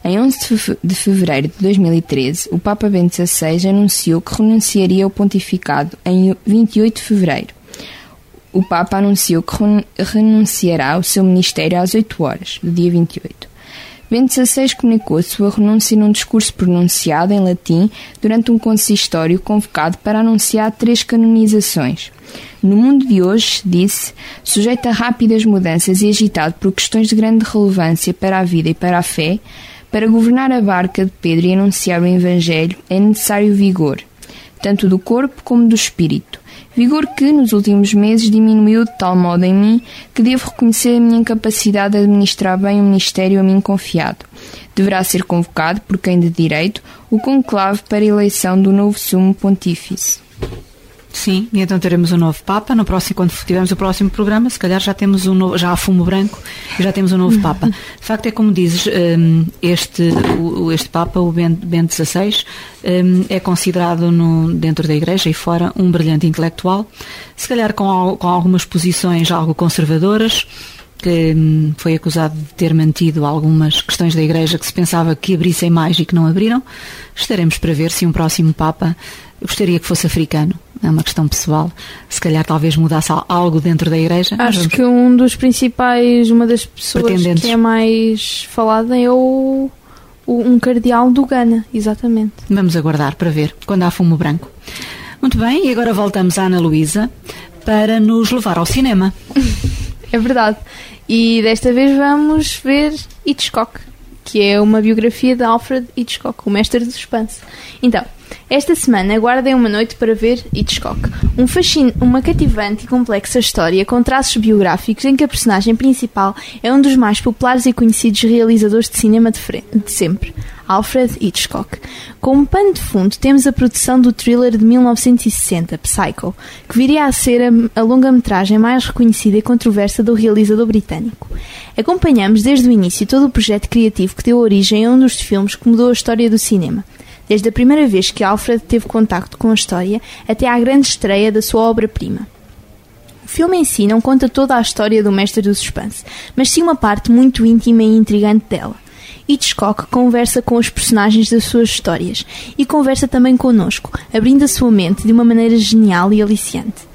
Em 11 de fe- de fevereiro de 2013, o Papa Bento XVI anunciou que renunciaria ao pontificado em 28 de fevereiro. O Papa anunciou que ren- renunciará ao seu ministério às 8 horas do dia 28. Bento XVI comunicou a sua renúncia num discurso pronunciado em latim durante um consistório convocado para anunciar três canonizações. No mundo de hoje, disse, sujeito a rápidas mudanças e agitado por questões de grande relevância para a vida e para a fé, para governar a barca de Pedro e anunciar o Evangelho é necessário vigor, tanto do corpo como do espírito. Vigor que, nos últimos meses, diminuiu de tal modo em mim que devo reconhecer a minha incapacidade de administrar bem o ministério a mim confiado. Deverá ser convocado, por quem de direito, o conclave para a eleição do novo sumo pontífice.
Sim, e então teremos um novo Papa. No próximo, quando tivermos o próximo programa, se calhar já temos um novo, já há fumo branco e já temos um novo Papa. De facto, é como dizes, hum, este, este Papa, o Bento XVI, hum, é considerado no- dentro da Igreja e fora um brilhante intelectual, se calhar com, com algumas posições algo conservadoras, que hum, foi acusado de ter mantido algumas questões da Igreja que se pensava que abrissem mais e que não abriram. Estaremos para ver se um próximo Papa gostaria que fosse africano. É uma questão pessoal. Se calhar talvez mudasse al- algo dentro da Igreja.
Acho que um dos principais, uma das pessoas que é mais falada é o, o- um cardeal do Ghana, exatamente.
Vamos aguardar para ver quando há fumo branco. Muito bem, e agora voltamos à Ana Luísa para nos levar ao cinema.
É verdade. E desta vez vamos ver Hitchcock, que é uma biografia de Alfred Hitchcock, o mestre do suspense. Então, esta semana aguardem uma noite para ver Hitchcock, um fascin uma cativante e complexa história com traços biográficos em que a personagem principal é um dos mais populares e conhecidos realizadores de cinema de, fre- de sempre, Alfred Hitchcock. Como pano de fundo temos a produção do thriller de 1960, Psycho, que viria a ser a, a longa-metragem mais reconhecida e controversa do realizador britânico. Acompanhamos desde o início todo o projeto criativo que deu origem a um dos filmes que mudou a história do cinema. Desde a primeira vez que Alfred teve contacto com a história até à grande estreia da sua obra-prima. O filme em si não conta toda a história do mestre do suspense, mas sim uma parte muito íntima e intrigante dela. Hitchcock conversa com os personagens das suas histórias e conversa também connosco, abrindo a sua mente de uma maneira genial e aliciante.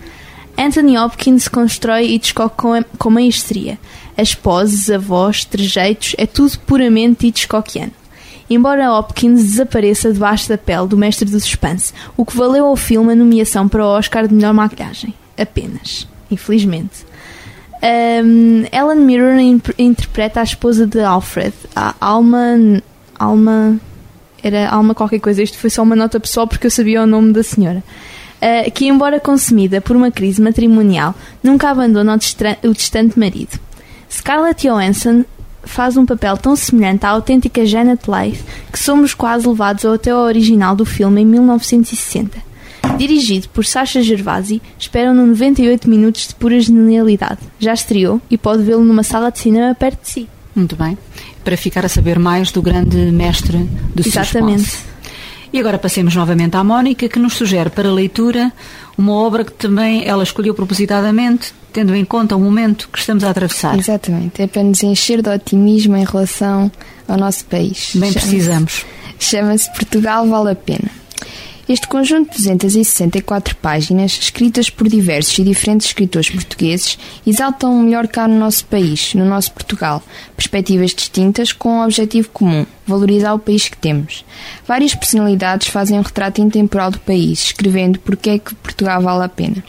Anthony Hopkins constrói Hitchcock com, com maestria. As poses, a voz, trejeitos, é tudo puramente Hitchcockiano. Embora Hopkins desapareça debaixo da pele do mestre do suspense, o que valeu ao filme a nomeação para o Oscar de melhor maquilhagem. Apenas. Infelizmente. Um, Ellen Mirren interpreta a esposa de Alfred, a Alma. Alma. Era Alma qualquer coisa, isto foi só uma nota pessoal porque eu sabia o nome da senhora. Uh, que, embora consumida por uma crise matrimonial, nunca abandona o, o distante marido. Scarlett Johansson faz um papel tão semelhante à autêntica Janet Leigh que somos quase levados ao até ao original do filme em 1960. Dirigido por Sasha Gervasi, esperam-no 98 minutos de pura genialidade. Já estreou e pode vê-lo numa sala de cinema perto de si.
Muito bem. Para ficar a saber mais do grande mestre do
Exatamente.
suspense. E agora passemos novamente à Mónica, que nos sugere para leitura uma obra que também ela escolheu propositadamente, tendo em conta o momento que estamos a atravessar.
Exatamente, é para nos encher de otimismo em relação ao nosso país.
Bem
Chama-se-
precisamos.
Chama-se Portugal Vale a Pena. Este conjunto de 264 páginas, escritas por diversos e diferentes escritores portugueses, exaltam o melhor cá no nosso país, no nosso Portugal, perspectivas distintas com um objetivo comum, valorizar o país que temos. Várias personalidades fazem um retrato intemporal do país, escrevendo porque é que Portugal vale a pena.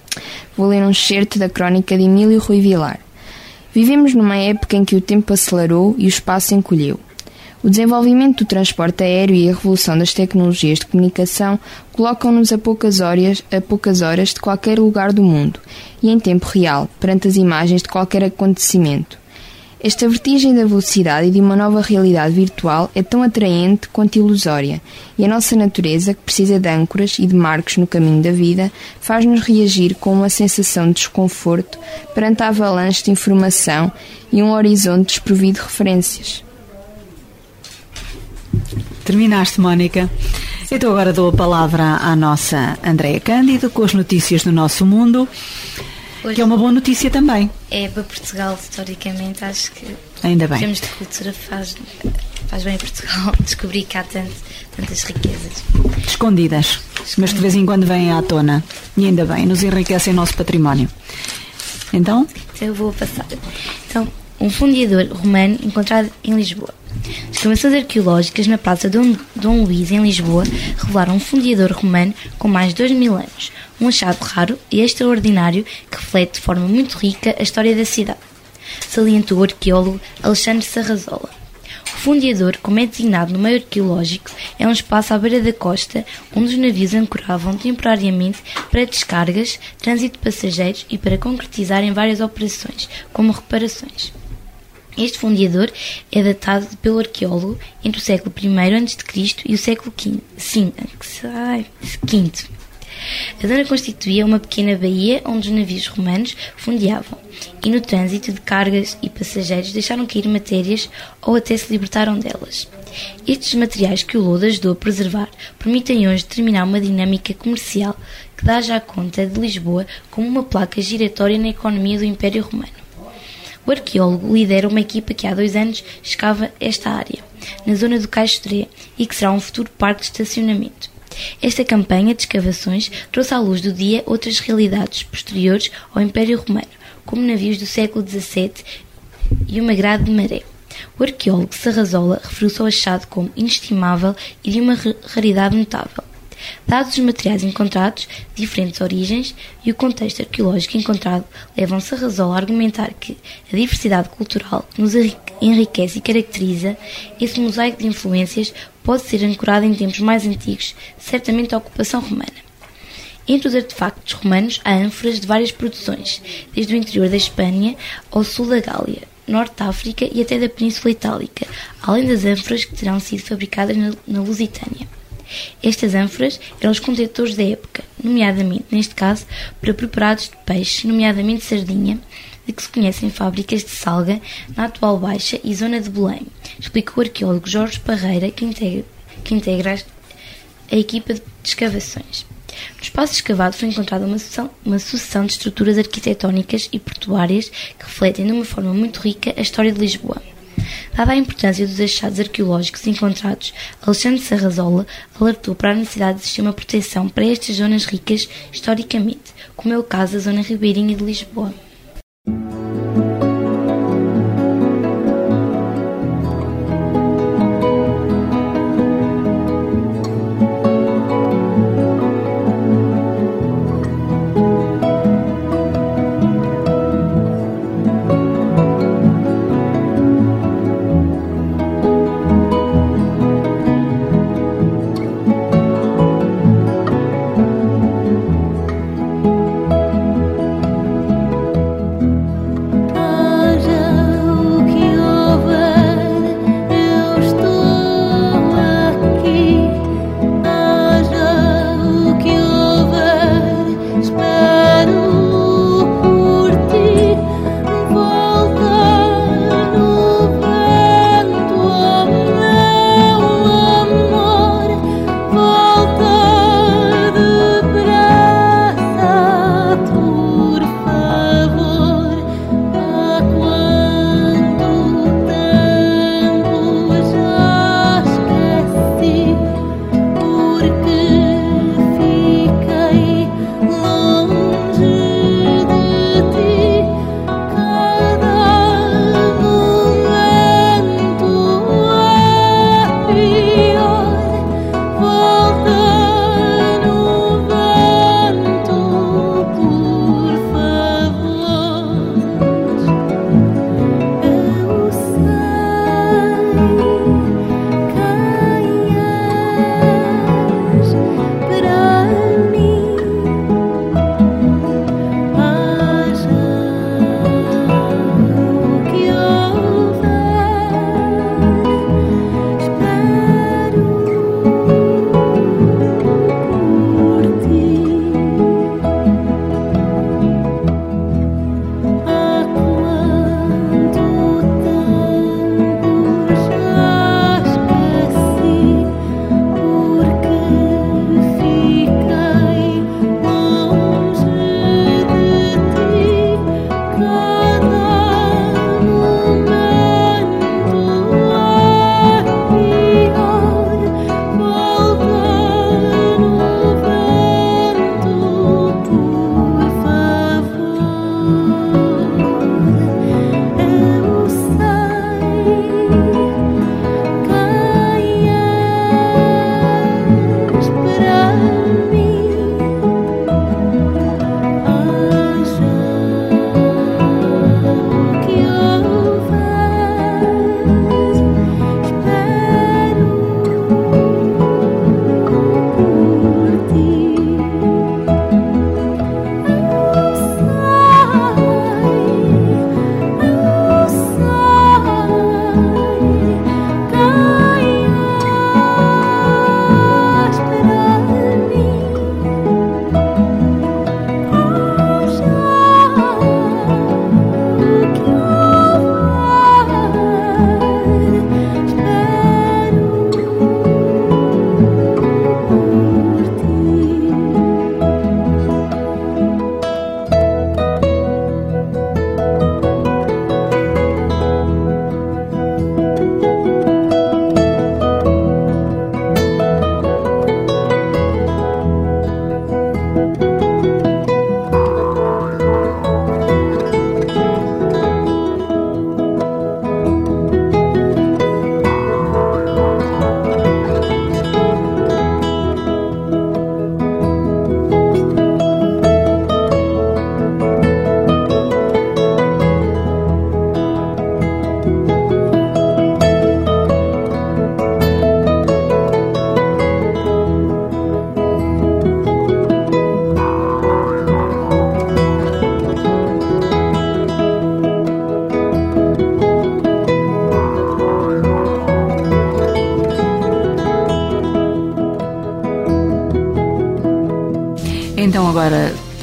Vou ler um excerto da crónica de Emílio Rui Vilar. Vivemos numa época em que o tempo acelerou e o espaço encolheu. O desenvolvimento do transporte aéreo e a revolução das tecnologias de comunicação colocam-nos a poucas horas, a poucas horas de qualquer lugar do mundo e em tempo real, perante as imagens de qualquer acontecimento. Esta vertigem da velocidade e de uma nova realidade virtual é tão atraente quanto ilusória, e a nossa natureza, que precisa de âncoras e de marcos no caminho da vida, faz-nos reagir com uma sensação de desconforto perante a avalanche de informação e um horizonte desprovido de referências.
Terminaste, Mónica. Então agora dou a palavra à nossa Andréia Cândido com as notícias do nosso mundo, que é uma boa notícia também.
É para Portugal, historicamente, acho que
Ainda
em
bem.
termos de cultura faz, faz bem a Portugal descobrir que há tanto, tantas riquezas.
Escondidas, mas de vez em quando vêm à tona. E ainda bem, nos enriquecem o nosso património. Então,
Então eu vou passar. Então, um fundador romano encontrado em Lisboa. Escavações arqueológicas na Praça Dom, Dom Luís, em Lisboa, revelaram um fundador romano com mais de 2 mil anos. Um achado raro e extraordinário que reflete de forma muito rica a história da cidade. Salientou o arqueólogo Alexandre Sarrazola. O fundador, como é designado no meio arqueológico, é um espaço à beira da costa onde os navios ancoravam temporariamente para descargas, trânsito de passageiros e para concretizarem várias operações, como reparações. Este fundador é datado pelo arqueólogo entre o século I a.C. e o século V. A zona constituía uma pequena baía onde os navios romanos fundeavam e no trânsito de cargas e passageiros deixaram cair matérias ou até se libertaram delas. Estes materiais que o lodo ajudou a preservar permitem hoje determinar uma dinâmica comercial que dá já conta de Lisboa como uma placa giratória na economia do Império Romano. O arqueólogo lidera uma equipa que há dois anos escava esta área, na zona do Caixo Dré, e que será um futuro parque de estacionamento. Esta campanha de escavações trouxe à luz do dia outras realidades posteriores ao Império Romano, como navios do século XVII e uma grade de maré. O arqueólogo Sarrazola referiu-se ao achado como inestimável e de uma ra- raridade notável. Dados os materiais encontrados, diferentes origens e o contexto arqueológico encontrado, levam-se a Razola a argumentar que a diversidade cultural que nos enriquece e caracteriza esse mosaico de influências pode ser ancorado em tempos mais antigos, certamente a ocupação romana. Entre os artefactos romanos há ânforas de várias produções, desde o interior da Espanha ao sul da Gália, norte da África e até da Península Itálica, além das ânforas que terão sido fabricadas na Lusitânia. Estas ânforas eram os contentores da época, nomeadamente, neste caso, para preparados de peixe, nomeadamente sardinha, de que se conhecem fábricas de salga na atual Baixa e zona de Belém, explicou o arqueólogo Jorge Parreira, que integra, que integra a equipa de escavações. No espaço escavado foi encontrada uma sucessão, uma sucessão de estruturas arquitetónicas e portuárias que refletem de uma forma muito rica a história de Lisboa. Dada a importância dos achados arqueológicos encontrados, Alexandre Sarrazola alertou para a necessidade de existir uma proteção para estas zonas ricas historicamente, como é o caso da zona ribeirinha de Lisboa.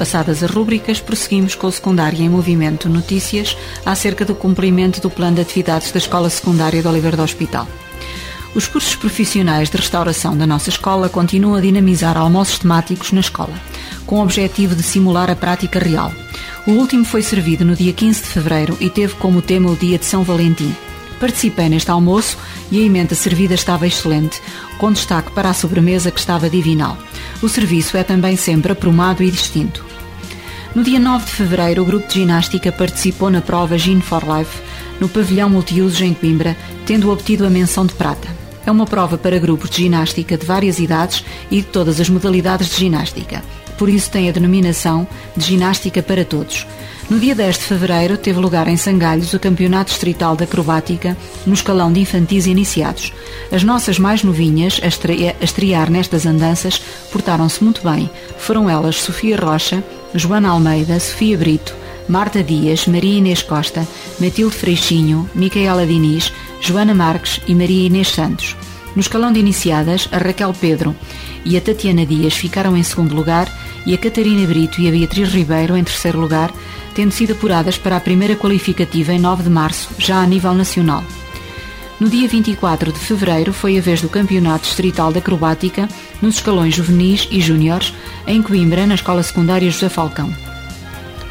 Passadas as rúbricas, prosseguimos com o Secundário em Movimento Notícias acerca do cumprimento do plano de atividades da Escola Secundária de Oliveira do Hospital. Os cursos profissionais de restauração da nossa escola continuam a dinamizar almoços temáticos na escola, com o objetivo de simular a prática real. O último foi servido no dia 15 de fevereiro e teve como tema o Dia de São Valentim. Participei neste almoço e a emenda servida estava excelente, com destaque para a sobremesa que estava divinal. O serviço é também sempre aprumado e distinto. No dia 9 de fevereiro, o grupo de ginástica participou na prova Gin for Life no pavilhão multiusos em Coimbra, tendo obtido a menção de prata. É uma prova para grupos de ginástica de várias idades e de todas as modalidades de ginástica. Por isso tem a denominação de Ginástica para Todos. No dia 10 de fevereiro teve lugar em Sangalhos o Campeonato Distrital de Acrobática no escalão de infantis iniciados. As nossas mais novinhas a estrear, nestas andanças portaram-se muito bem. Foram elas Sofia Rocha, Joana Almeida, Sofia Brito, Marta Dias, Maria Inês Costa, Matilde Freixinho, Micaela Diniz, Joana Marques e Maria Inês Santos. No escalão de iniciadas, a Raquel Pedro e a Tatiana Dias ficaram em segundo lugar e a Catarina Brito e a Beatriz Ribeiro em terceiro lugar, tendo sido apuradas para a primeira qualificativa em 9 de março, já a nível nacional. No dia 24 de fevereiro foi a vez do Campeonato Distrital de Acrobática nos escalões juvenis e júniores em Coimbra, na Escola Secundária José Falcão.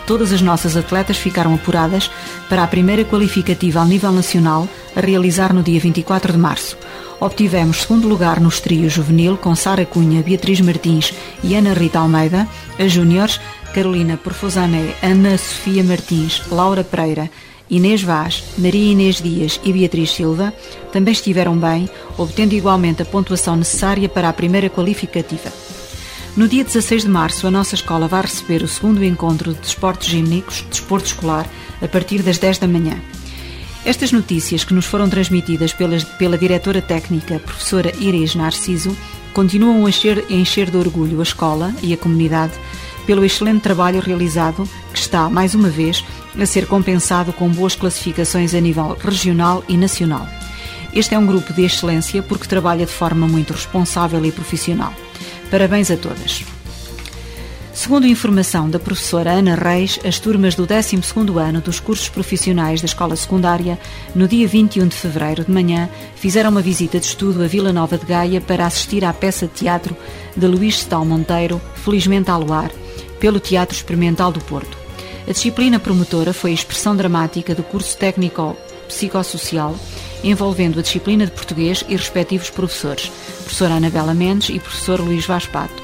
Todas as nossas atletas ficaram apuradas para a primeira qualificativa ao nível nacional a realizar no dia 24 de março. Obtivemos segundo lugar no trio juvenil com Sara Cunha, Beatriz Martins e Ana Rita Almeida, as júniores Carolina Porfosané, Ana Sofia Martins, Laura Pereira, Inês Vaz, Maria Inês Dias e Beatriz Silva também estiveram bem, obtendo igualmente a pontuação necessária para a primeira qualificativa. No dia 16 de março, a nossa escola vai receber o segundo encontro de desportos gímnicos, desporto escolar, a partir das 10 da manhã. Estas notícias que nos foram transmitidas pela, pela diretora técnica, professora Iris Narciso, continuam a encher, a encher de orgulho a escola e a comunidade pelo excelente trabalho realizado, que está, mais uma vez, a ser compensado com boas classificações a nível regional e nacional. Este é um grupo de excelência porque trabalha de forma muito responsável e profissional. Parabéns a todas. Segundo informação da professora Ana Reis, as turmas do 12º ano dos cursos profissionais da escola secundária, no dia 21 de fevereiro de manhã, fizeram uma visita de estudo à Vila Nova de Gaia para assistir à peça de teatro de Luís Stal Monteiro, Felizmente ao Luar, pelo Teatro Experimental do Porto. A disciplina promotora foi a expressão dramática do curso técnico psicossocial, envolvendo a disciplina de português e respectivos professores, professora Anabela Mendes e professor Luís Vaz Pato.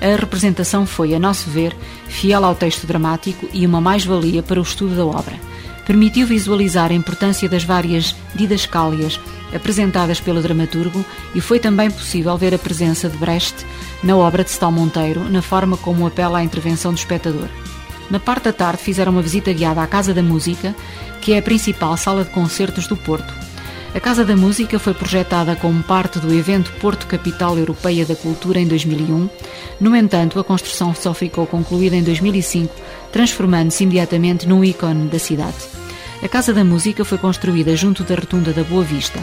A representação foi, a nosso ver, fiel ao texto dramático e uma mais-valia para o estudo da obra. Permitiu visualizar a importância das várias didascálias apresentadas pelo dramaturgo e foi também possível ver a presença de Brecht na obra de Stal Monteiro, na forma como apela à intervenção do espectador. Na parte da tarde fizeram uma visita guiada à Casa da Música, que é a principal sala de concertos do Porto. A Casa da Música foi projetada como parte do evento Porto Capital Europeia da Cultura em 2001. No entanto, a construção só ficou concluída em 2005, transformando-se imediatamente num ícone da cidade. A Casa da Música foi construída junto da Rotunda da Boa Vista.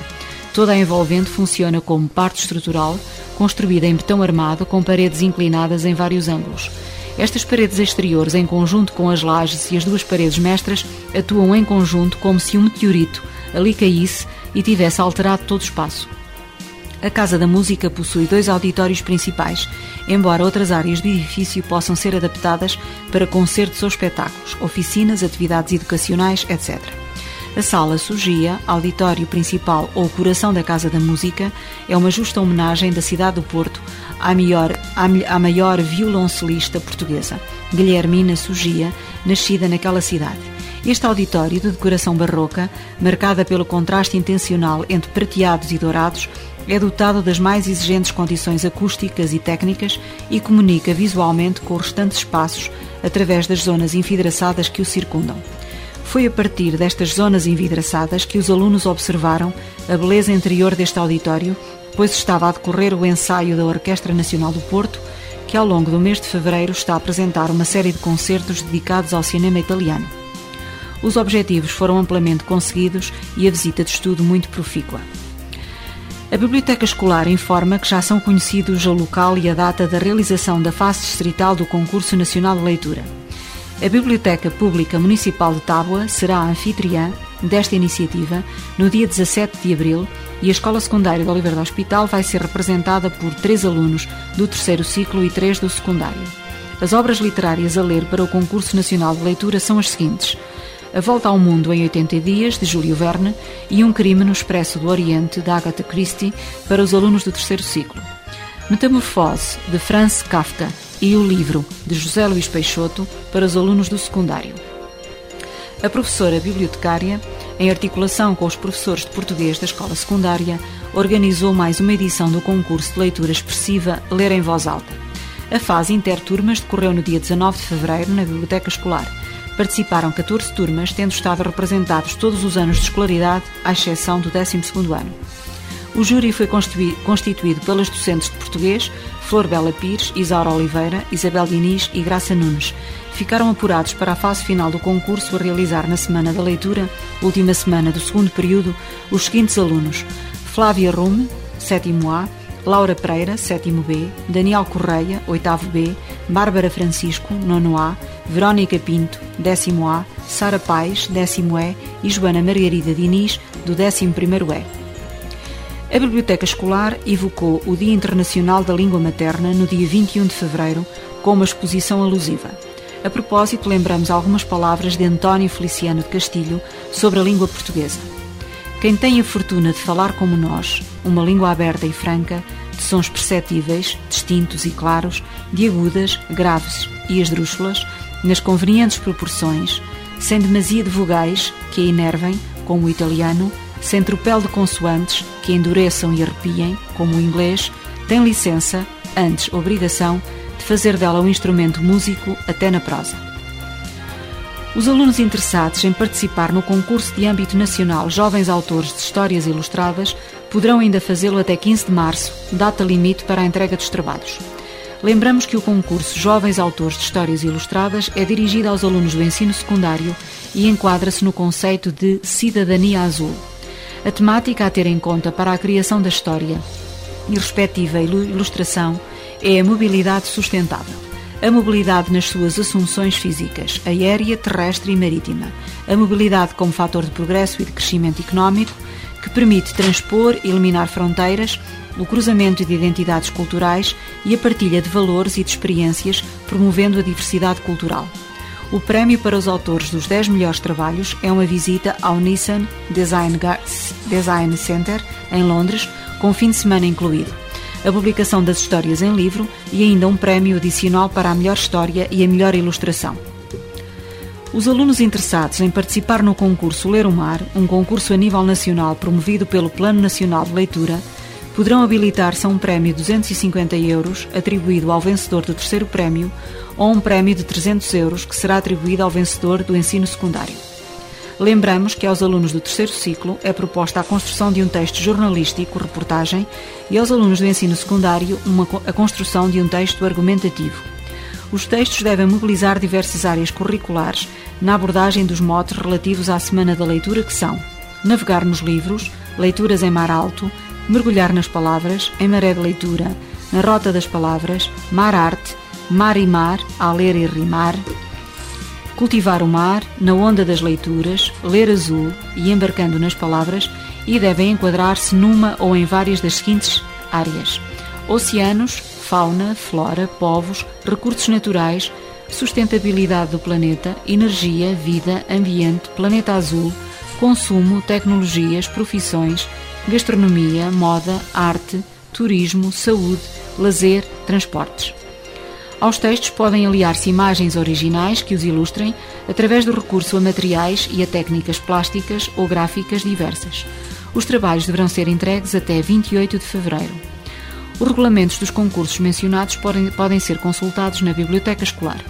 Toda a envolvente funciona como parte estrutural, construída em betão armado com paredes inclinadas em vários ângulos. Estas paredes exteriores, em conjunto com as lajes e as duas paredes mestras, atuam em conjunto como se um meteorito ali caísse e tivesse alterado todo o espaço. A Casa da Música possui dois auditórios principais, embora outras áreas do edifício possam ser adaptadas para concertos ou espetáculos, oficinas, atividades educacionais, etc. A sala Sugia, auditório principal ou coração da Casa da Música, é uma justa homenagem da cidade do Porto à maior, à maior violoncelista portuguesa, Guilhermina Sugia, nascida naquela cidade. Este auditório de decoração barroca, marcada pelo contraste intencional entre prateados e dourados, é dotado das mais exigentes condições acústicas e técnicas e comunica visualmente com os restantes espaços através das zonas envidraçadas que o circundam. Foi a partir destas zonas envidraçadas que os alunos observaram a beleza interior deste auditório, pois estava a decorrer o ensaio da Orquestra Nacional do Porto, que ao longo do mês de fevereiro está a apresentar uma série de concertos dedicados ao cinema italiano. Os objetivos foram amplamente conseguidos e a visita de estudo muito profícua. A Biblioteca Escolar informa que já são conhecidos o local e a data da realização da fase distrital do Concurso Nacional de Leitura. A Biblioteca Pública Municipal de Tábua será a anfitriã desta iniciativa no dia 17 de abril e a Escola Secundária de Oliveira do Hospital vai ser representada por três alunos do terceiro ciclo e três do secundário. As obras literárias a ler para o Concurso Nacional de Leitura são as seguintes: A Volta ao Mundo em 80 Dias, de Júlio Verne, e Um Crime no Expresso do Oriente, de Agatha Christie, para os alunos do terceiro ciclo. Metamorfose, de Franz Kafka, e O Livro, de José Luís Peixoto, para os alunos do secundário. A professora bibliotecária, em articulação com os professores de português da escola secundária, organizou mais uma edição do concurso de leitura expressiva Ler em Voz Alta. A fase interturmas decorreu no dia 19 de fevereiro na Biblioteca Escolar. Participaram 14 turmas, tendo estado representados todos os anos de escolaridade, à exceção do 12º ano. O júri foi constituí- constituído pelas docentes de português Flor Bela Pires, Isaura Oliveira, Isabel Diniz e Graça Nunes. Ficaram apurados para a fase final do concurso a realizar na Semana da Leitura, última semana do segundo período, os seguintes alunos: Flávia Rume, 7 A, Laura Pereira, 7 B, Daniel Correia, 8 B, Bárbara Francisco, 9 A, Verónica Pinto, 10 A, Sara Paes, 10 E Joana Margarida Diniz, do 11º E. A Biblioteca Escolar evocou o Dia Internacional da Língua Materna no dia 21 de fevereiro com uma exposição alusiva. A propósito, lembramos algumas palavras de António Feliciano de Castilho sobre a língua portuguesa. Quem tem a fortuna de falar como nós, uma língua aberta e franca, de sons perceptíveis, distintos e claros, de agudas, graves e esdrúxulas, nas convenientes proporções, sem demasia de vogais que a enervem, como o italiano, sem tropel de consoantes que endureçam e arrepiem, como o inglês, tem licença, antes obrigação, de fazer dela um instrumento músico até na prosa. Os alunos interessados em participar no concurso de âmbito nacional Jovens Autores de Histórias Ilustradas poderão ainda fazê-lo até 15 de março, data limite para a entrega dos trabalhos. Lembramos que o concurso Jovens Autores de Histórias Ilustradas é dirigido aos alunos do ensino secundário e enquadra-se no conceito de cidadania azul. A temática a ter em conta para a criação da história e respectiva ilustração é a mobilidade sustentável. A mobilidade nas suas assunções físicas, aérea, terrestre e marítima. A mobilidade como fator de progresso e de crescimento económico, que permite transpor e eliminar fronteiras, o cruzamento de identidades culturais e a partilha de valores e de experiências, promovendo a diversidade cultural. O prémio para os autores dos 10 melhores trabalhos é uma visita ao Nissan Design, Design Center, em Londres, com fim de semana incluído. A publicação das histórias em livro e ainda um prémio adicional para a melhor história e a melhor ilustração. Os alunos interessados em participar no concurso Ler o Mar, um concurso a nível nacional promovido pelo Plano Nacional de Leitura, poderão habilitar-se a um prémio de 250 euros atribuído ao vencedor do terceiro prémio ou um prémio de 300 euros que será atribuído ao vencedor do ensino secundário. Lembramos que aos alunos do terceiro ciclo é proposta a construção de um texto jornalístico, reportagem, e aos alunos do ensino secundário uma, a construção de um texto argumentativo. Os textos devem mobilizar diversas áreas curriculares na abordagem dos motes relativos à Semana da Leitura, que são navegar nos livros, leituras em mar alto, mergulhar nas palavras, em maré de leitura, na rota das palavras, mar arte, mar e mar, a ler e rimar, cultivar o mar, na onda das leituras, ler azul e embarcando nas palavras, e devem enquadrar-se numa ou em várias das seguintes áreas: oceanos, fauna, flora, povos, recursos naturais, sustentabilidade do planeta, energia, vida, ambiente, planeta azul, consumo, tecnologias, profissões, gastronomia, moda, arte, turismo, saúde, lazer, transportes. Aos textos podem aliar-se imagens originais que os ilustrem através do recurso a materiais e a técnicas plásticas ou gráficas diversas. Os trabalhos deverão ser entregues até 28 de fevereiro. Os regulamentos dos concursos mencionados podem, podem ser consultados na Biblioteca Escolar.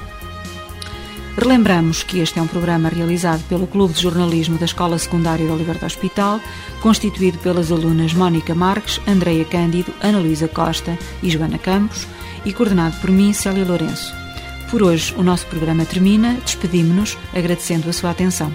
Relembramos que este é um programa realizado pelo Clube de Jornalismo da Escola Secundária Oliveira do Hospital, constituído pelas alunas Mónica Marques, Andreia Cândido, Ana Luísa Costa e Joana Campos, e coordenado por mim, Célia Lourenço. Por hoje, o nosso programa termina. Despedimos-nos agradecendo a sua atenção.